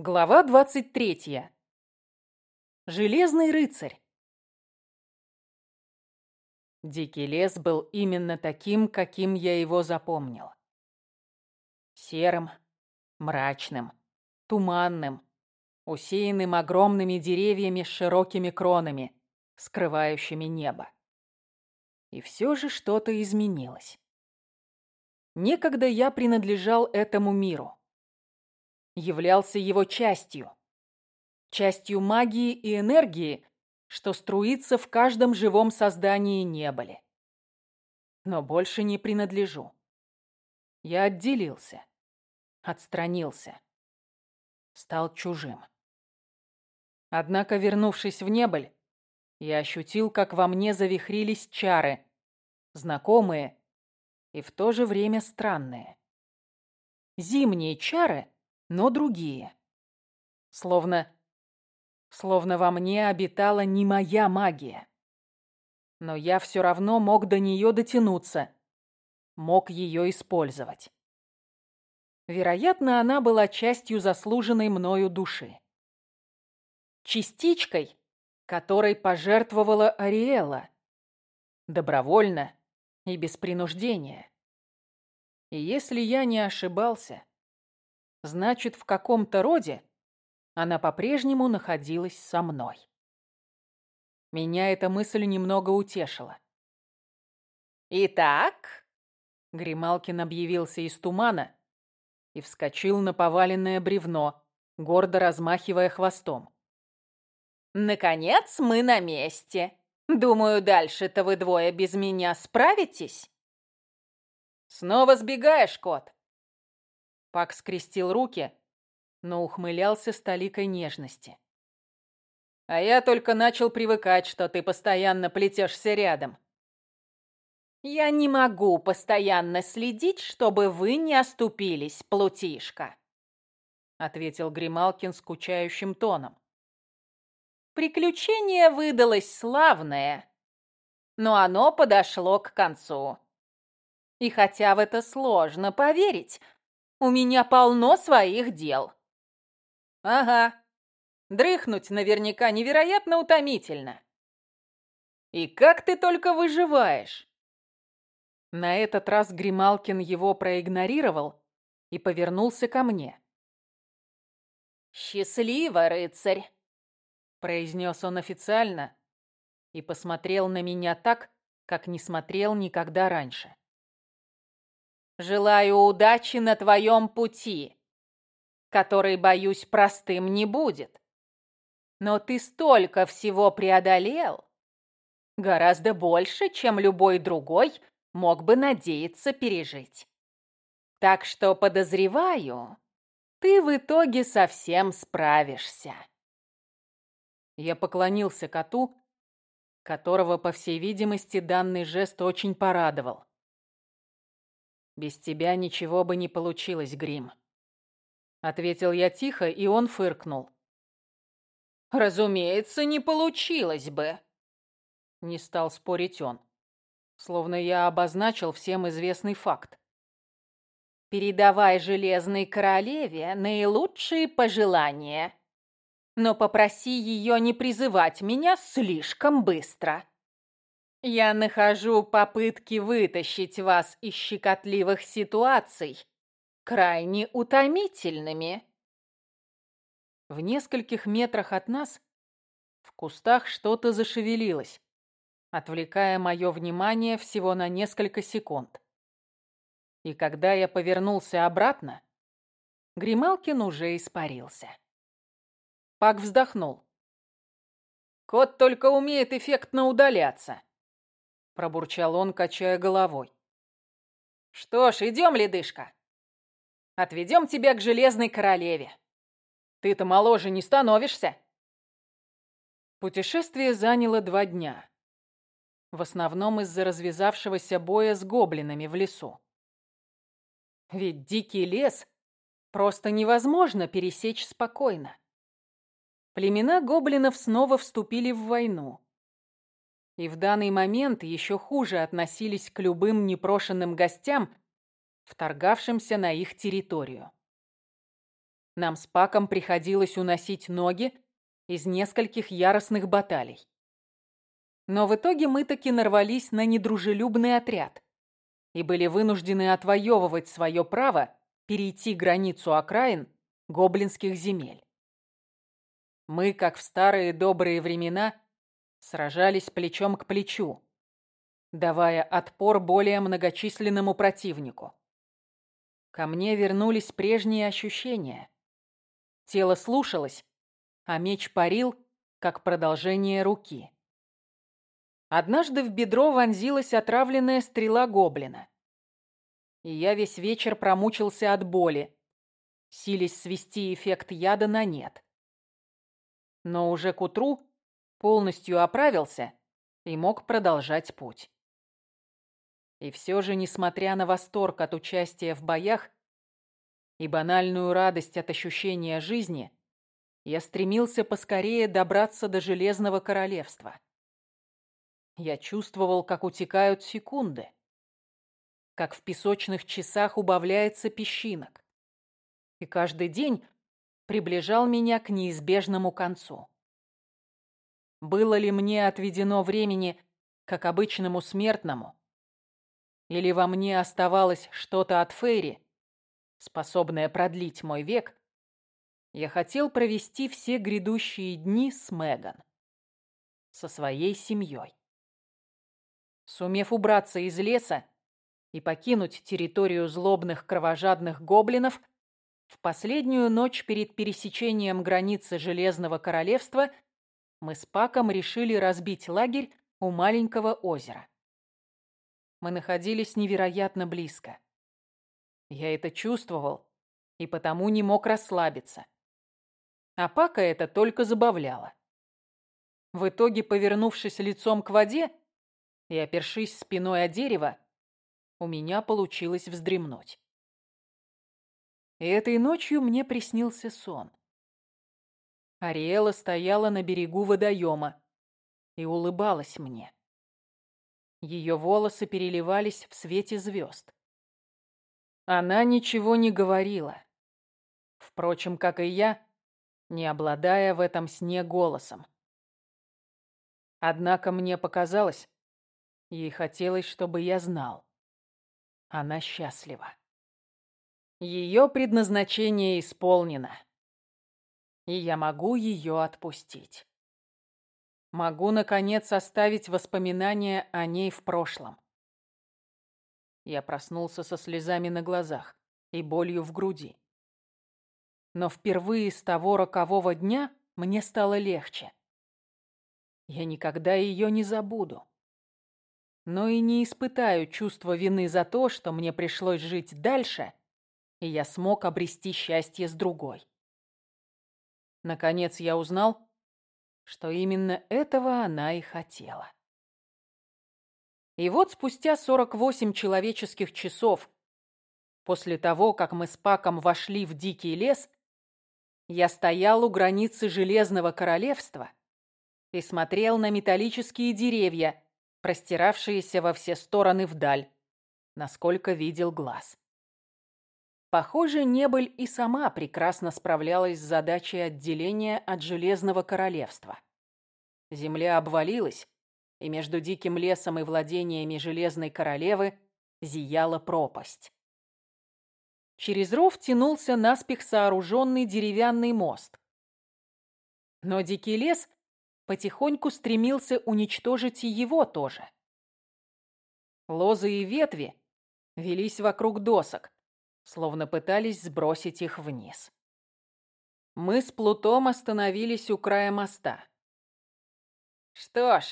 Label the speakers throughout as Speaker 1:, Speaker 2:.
Speaker 1: Глава 23. Железный рыцарь. Дикий лес был именно таким, каким я его запомнил. Серым, мрачным, туманным, усеянным огромными деревьями с широкими кронами, скрывающими небо. И все же что-то изменилось. Некогда я принадлежал этому миру являлся его частью. Частью магии и энергии, что струится в каждом живом создании неболи. Но больше не принадлежу. Я отделился, отстранился, стал чужим. Однако, вернувшись в неболь, я ощутил, как во мне завихрились чары, знакомые и в то же время странные. Зимние чары — но другие. Словно... Словно во мне обитала не моя магия. Но я все равно мог до нее дотянуться. Мог ее использовать. Вероятно, она была частью заслуженной мною души. Частичкой, которой пожертвовала Ариэла. Добровольно и без принуждения. И если я не ошибался, Значит, в каком-то роде она по-прежнему находилась со мной. Меня эта мысль немного утешила.
Speaker 2: «Итак?»
Speaker 1: Грималкин объявился из тумана и вскочил на поваленное бревно, гордо размахивая хвостом.
Speaker 2: «Наконец мы на месте. Думаю, дальше-то вы двое без меня справитесь?»
Speaker 1: «Снова сбегаешь, кот?» Пак скрестил руки, но ухмылялся с толикой нежности. «А я только начал привыкать, что ты постоянно плетешься рядом».
Speaker 2: «Я не могу постоянно следить, чтобы вы не оступились, плутишка», ответил Грималкин скучающим тоном. «Приключение выдалось славное, но оно подошло к концу. И хотя в это сложно поверить, у меня полно своих дел.
Speaker 1: Ага. Дрыхнуть наверняка невероятно утомительно. И как ты только выживаешь? На этот раз Грималкин его проигнорировал и повернулся ко мне.
Speaker 2: «Счастливо, рыцарь!»
Speaker 1: произнес он официально и посмотрел на меня так, как не смотрел никогда раньше.
Speaker 2: Желаю удачи на твоем пути, который, боюсь, простым не будет. Но ты столько всего преодолел, гораздо больше, чем любой другой мог бы надеяться пережить. Так что, подозреваю, ты в итоге совсем справишься.
Speaker 1: Я поклонился коту, которого, по всей видимости, данный жест очень порадовал. «Без тебя ничего бы не получилось, Грим», — ответил я тихо, и он фыркнул.
Speaker 2: «Разумеется, не получилось бы», —
Speaker 1: не стал спорить он, словно я обозначил всем известный факт.
Speaker 2: «Передавай Железной Королеве наилучшие пожелания, но попроси ее не призывать меня слишком быстро». Я нахожу попытки вытащить вас из щекотливых ситуаций крайне утомительными.
Speaker 1: В нескольких метрах от нас в кустах что-то зашевелилось, отвлекая мое внимание всего на несколько секунд. И когда я повернулся обратно, Грималкин уже испарился. Пак вздохнул. Кот только умеет эффектно удаляться пробурчал он, качая головой. Что ж, идем, ледышка. Отведем тебя к Железной Королеве. Ты-то моложе не становишься. Путешествие заняло два дня. В основном из-за развязавшегося боя с гоблинами в лесу. Ведь дикий лес просто невозможно пересечь спокойно. Племена гоблинов снова вступили в войну и в данный момент еще хуже относились к любым непрошенным гостям, вторгавшимся на их территорию. нам с Паком приходилось уносить ноги из нескольких яростных баталий. Но в итоге мы таки нарвались на недружелюбный отряд и были вынуждены отвоевывать свое право перейти границу окраин гоблинских земель. Мы, как в старые добрые времена, сражались плечом к плечу, давая отпор более многочисленному противнику. Ко мне вернулись прежние ощущения. Тело слушалось, а меч парил, как продолжение руки. Однажды в бедро вонзилась отравленная стрела гоблина. И я весь вечер промучился от боли, силясь свести эффект яда на нет. Но уже к утру полностью оправился и мог продолжать путь. И все же, несмотря на восторг от участия в боях и банальную радость от ощущения жизни, я стремился поскорее добраться до Железного Королевства. Я чувствовал, как утекают секунды, как в песочных часах убавляется песчинок, и каждый день приближал меня к неизбежному концу. Было ли мне отведено времени, как обычному смертному, или во мне оставалось что-то от Фейри, способное продлить мой век, я хотел провести все грядущие дни с Меган, со своей семьей. Сумев убраться из леса и покинуть территорию злобных кровожадных гоблинов, в последнюю ночь перед пересечением границы Железного Королевства мы с Паком решили разбить лагерь у маленького озера. Мы находились невероятно близко. Я это чувствовал и потому не мог расслабиться. А Пака это только забавляло. В итоге, повернувшись лицом к воде и опершись спиной о дерево, у меня получилось вздремнуть. И этой ночью мне приснился сон. Ариэла стояла на берегу водоема и улыбалась мне. Ее волосы переливались в свете звезд. Она ничего не говорила. Впрочем, как и я, не обладая в этом сне голосом. Однако мне показалось, ей хотелось, чтобы я знал. Она счастлива. Ее предназначение исполнено, и я могу ее отпустить. Могу, наконец, оставить воспоминания о ней в прошлом. Я проснулся со слезами на глазах и болью в груди. Но впервые с того рокового дня мне стало легче. Я никогда ее не забуду. Но и не испытаю чувства вины за то, что мне пришлось жить дальше, и я смог обрести счастье с другой. Наконец я узнал, что именно этого она и хотела. И вот спустя 48 человеческих часов после того, как мы с Паком вошли в дикий лес, я стоял у границы Железного Королевства и смотрел на металлические деревья, простиравшиеся во все стороны вдаль, насколько видел глаз. Похоже, Небыль и сама прекрасно справлялась с задачей отделения от Железного Королевства. Земля обвалилась, и между диким лесом и владениями Железной Королевы зияла пропасть. Через ров тянулся наспех сооруженный деревянный мост. Но дикий лес потихоньку стремился уничтожить и его тоже. Лозы и ветви велись вокруг досок, словно пытались сбросить их вниз. Мы с Плутом остановились у края моста. «Что ж,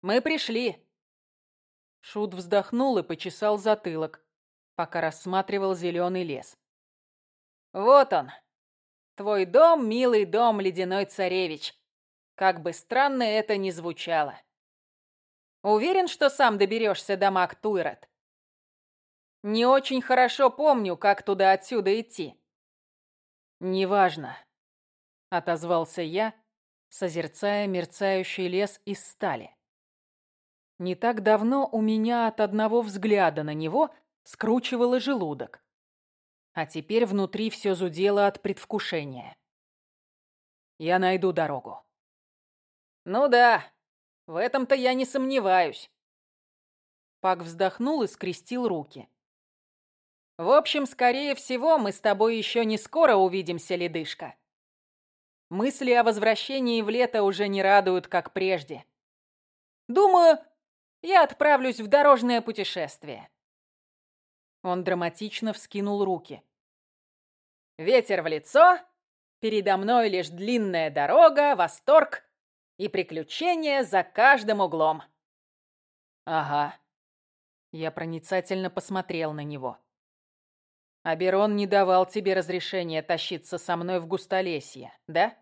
Speaker 1: мы пришли!» Шут вздохнул и почесал затылок, пока рассматривал зеленый лес. «Вот он, твой дом, милый дом, ледяной царевич, как бы странно это ни звучало. Уверен, что сам доберешься до Мактуйрат?» Не очень хорошо помню, как туда отсюда идти. Неважно, отозвался я, созерцая мерцающий лес из стали. Не так давно у меня от одного взгляда на него скручивало желудок. А теперь внутри все зудело от предвкушения. Я найду дорогу.
Speaker 2: Ну да, в этом-то я не сомневаюсь.
Speaker 1: Пак вздохнул и скрестил руки.
Speaker 2: В общем, скорее всего, мы с тобой еще не скоро увидимся, ледышка. Мысли о возвращении в лето уже не радуют, как прежде. Думаю, я отправлюсь в дорожное путешествие.
Speaker 1: Он драматично вскинул руки.
Speaker 2: Ветер в лицо, передо мной лишь длинная дорога, восторг и приключения за каждым углом.
Speaker 1: Ага. Я проницательно посмотрел на него. Аберон не давал тебе разрешения тащиться со мной в густолесье, да?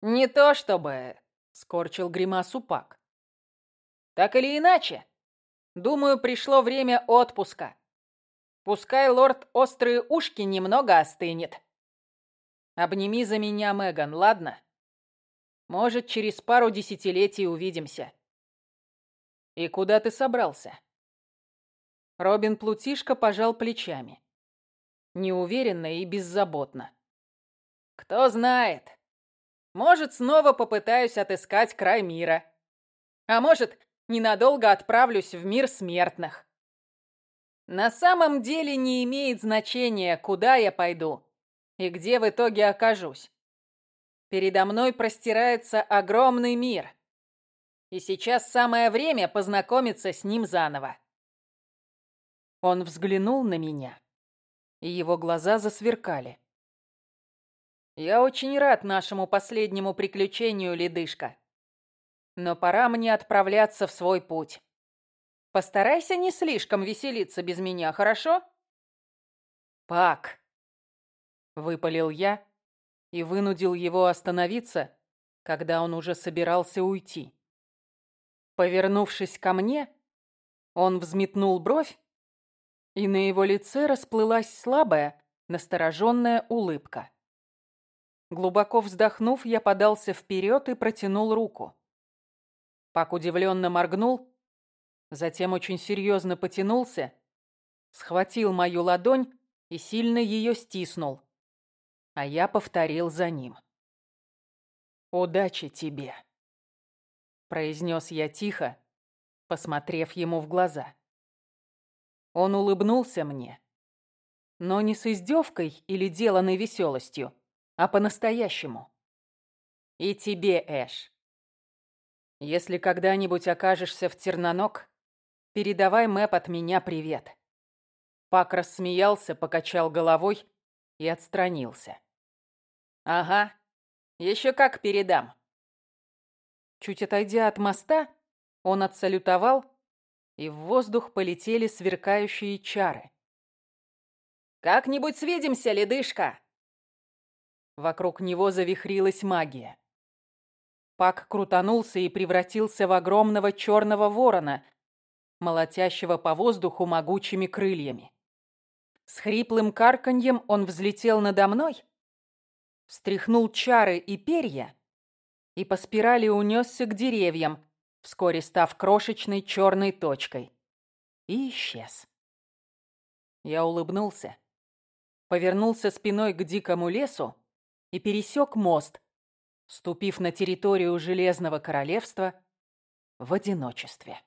Speaker 2: Не то чтобы, скорчил гримасу Пак. Так или иначе, думаю, пришло время отпуска. Пускай лорд Острые Ушки немного остынет. Обними за меня, Меган, ладно? Может, через пару десятилетий увидимся.
Speaker 1: И куда ты собрался? Робин Плутишка пожал плечами. Неуверенно и беззаботно.
Speaker 2: Кто знает. Может, снова попытаюсь отыскать край мира. А может, ненадолго отправлюсь в мир смертных. На самом деле не имеет значения, куда я пойду и где в итоге окажусь. Передо мной простирается огромный мир. И сейчас самое время познакомиться с ним заново.
Speaker 1: Он взглянул на меня, и его глаза засверкали.
Speaker 2: «Я очень рад нашему последнему приключению, ледышка. Но пора мне отправляться в свой путь. Постарайся не слишком веселиться без меня, хорошо?»
Speaker 1: «Пак!» — выпалил я, и вынудил его остановиться, когда он уже собирался уйти. Повернувшись ко мне, он взметнул бровь, и на его лице расплылась слабая, настороженная улыбка. Глубоко вздохнув, я подался вперед и протянул руку. Пак удивленно моргнул, затем очень серьезно потянулся, схватил мою ладонь и сильно ее стиснул а я повторил за ним. «Удачи тебе», — произнес я тихо, посмотрев ему в глаза. Он улыбнулся мне, но не с издевкой или деланной веселостью, а по-настоящему. «И тебе, Эш. Если когда-нибудь окажешься в Терноног, передавай Мэп от меня привет». Пак рассмеялся, покачал головой и отстранился.
Speaker 2: «Ага, еще как передам».
Speaker 1: Чуть отойдя от моста, он отсалютовал, и в воздух полетели сверкающие чары.
Speaker 2: «Как-нибудь свидимся, ледышка!»
Speaker 1: Вокруг него завихрилась магия. Пак крутанулся и превратился в огромного черного ворона, молотящего по воздуху могучими крыльями. С хриплым карканьем он взлетел надо мной встряхнул чары и перья и по спирали унесся к деревьям, вскоре став крошечной черной точкой. И исчез. Я улыбнулся, повернулся спиной к дикому лесу и пересек мост, ступив на территорию Железного Королевства в одиночестве.